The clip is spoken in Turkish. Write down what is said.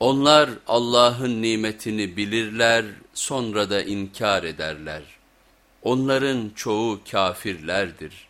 Onlar Allah'ın nimetini bilirler sonra da inkar ederler. Onların çoğu kafirlerdir.